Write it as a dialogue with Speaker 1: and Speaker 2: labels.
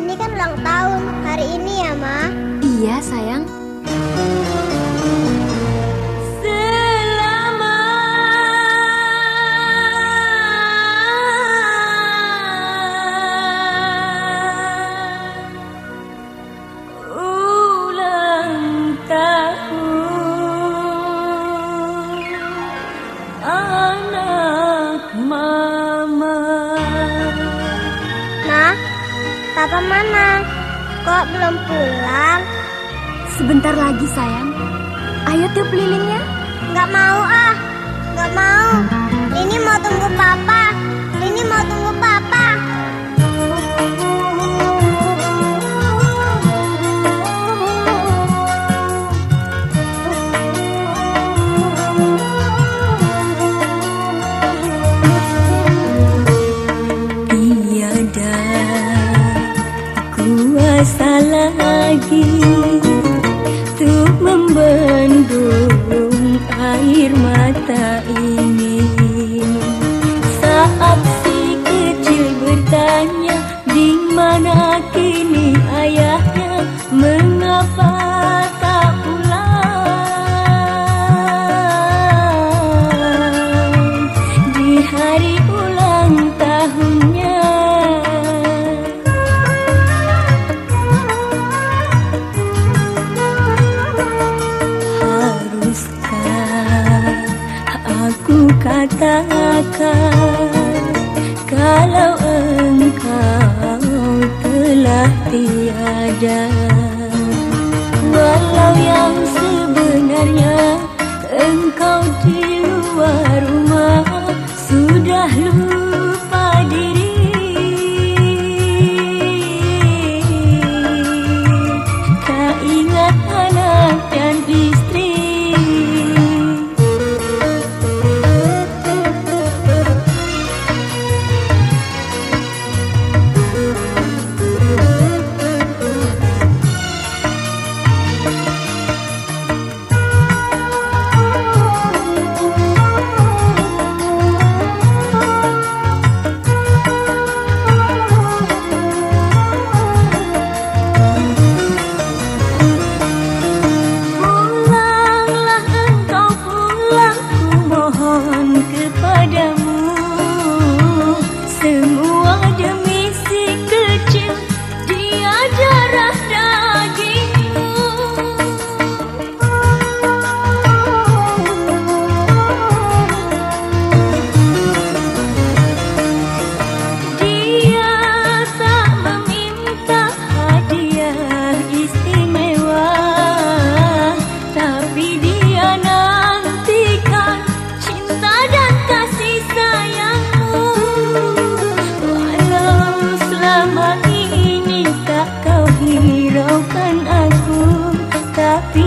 Speaker 1: ini kan ulang tahun hari ini ya, Ma?
Speaker 2: Iya, sayang.
Speaker 1: Papa mana? Kok belum pulang?
Speaker 2: Sebentar lagi sayang. Ayo tiup lilinnya.
Speaker 1: Gak mau ah. Gak mau. Ini mau tunggu papa. Ini mau tunggu
Speaker 3: katakan kalau engkau telah tiada hati